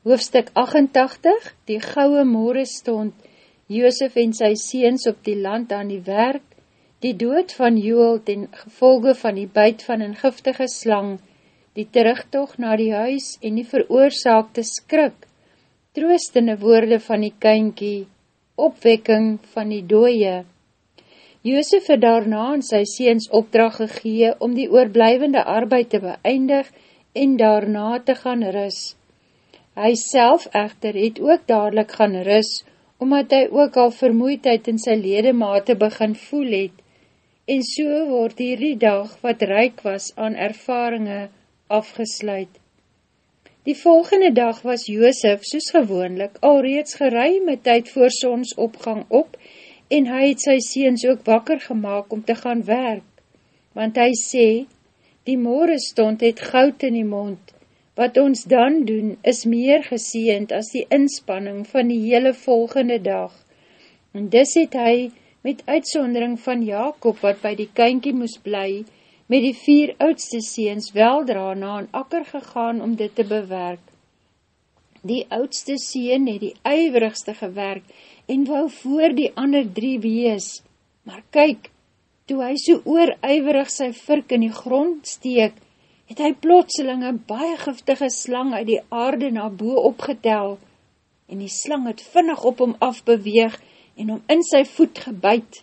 Hoofstuk 88 Die gouwe moore stond, Joosef en sy seens op die land aan die werk, die dood van Joel ten gevolge van die buit van een giftige slang, die terugtocht na die huis en die veroorzaakte skrik, troostende woorde van die kynkie, opwekking van die dooie. Joosef het daarna aan sy seens opdracht gegee om die oorblijvende arbeid te beëindig en daarna te gaan ris. Hy self echter het ook dadelijk gaan ris, omdat hy ook al vermoeidheid in sy ledemate begin voel het, en so word hierdie dag wat ryk was aan ervaringe afgesluit. Die volgende dag was Joosef, soos gewoonlik, alreeds geruime tyd voor sonsopgang op, en hy het sy seens ook wakker gemaakt om te gaan werk, want hy sê, die morgenstond het goud in die mond, wat ons dan doen is meer geseend as die inspanning van die hele volgende dag. En dis het hy, met uitsondering van Jacob, wat by die kynkie moes bly, met die vier oudste seens weldra na een akker gegaan om dit te bewerk. Die oudste seen het die uiverigste gewerk en wou voor die ander drie wees. Maar kyk, toe hy so ooruiverig sy virk in die grond steek, het hy plotseling een baie giftige slang uit die aarde na boe opgetel, en die slang het vinnig op hom afbeweeg en hom in sy voet gebuit.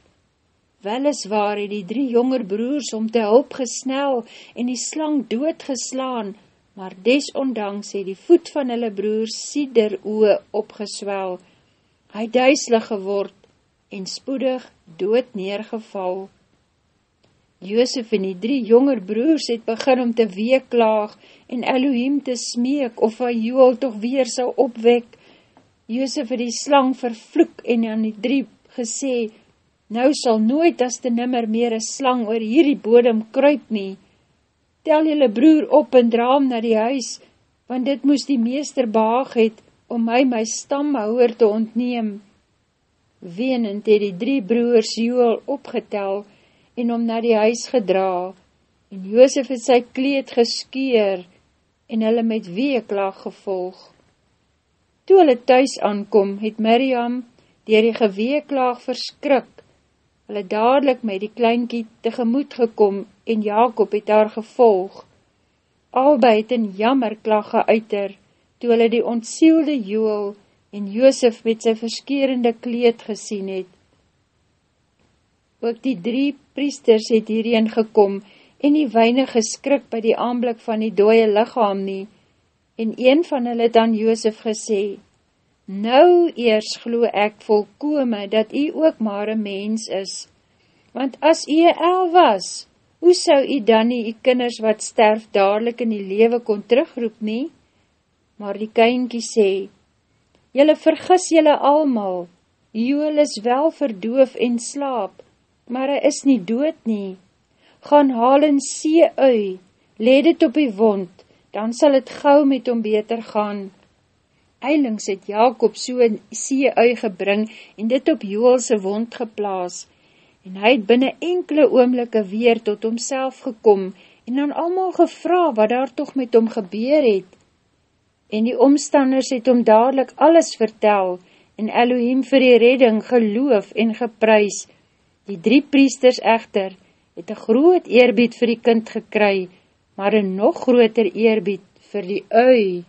Weliswaar het die drie jonger broers om te hulp gesnel en die slang doodgeslaan, maar desondanks het die voet van hulle broers sieder oe opgeswel. Hy duiselig geword en spoedig dood neergeval. Joosef en die drie jonger broers het begin om te weeklaag en Elohim te smeek of hy Joel toch weer sal opwek. Joosef het die slang vervloek en aan die drie gesê, nou sal nooit as te nimmer meer een slang oor hierdie bodem kruip nie tel jylle broer op en draam na die huis, want dit moes die meester behaag het, om my my stamhouwer te ontneem. Wenend het die drie broers Joel opgetel, en om na die huis gedra, en Joosef het sy kleed geskeer, en hulle met weeklag gevolg. Toe hulle thuis aankom, het Miriam, dier die geweeklag verskrik, hulle dadelijk met die kleinkie tegemoet gekom en Jacob het haar gevolg. Albei het in jammerklag geuiter, toe hulle die ontsielde Joel en Joosef met sy verskerende kleed gesien het. Ook die drie priesters het hierheen gekom en die weine geskrik by die aanblik van die dooie lichaam nie, en een van hulle aan Joosef gesê, Nou eers glo ek volkome, dat u ook maar een mens is. Want as u een el was, hoe sou u dan nie u kinders wat sterf dadelijk in die lewe kon terugroep nie? Maar die kynkie sê, Julle vergis julle almal, Joel is wel verdoof en slaap, maar hy is nie dood nie. Gaan haal in see ui, leed het op die wond, dan sal het gauw met hom beter gaan. Eilings het Jacob so in see ui gebring en dit op Joelse wond geplaas, en hy het binnen enkele oomlikke weer tot homself gekom en dan allemaal gevra wat daar toch met hom gebeur het. En die omstanders het hom dadelijk alles vertel en Elohim vir die redding geloof en geprys. Die drie priesters echter het een groot eerbied vir die kind gekry, maar een nog groter eerbied vir die ui.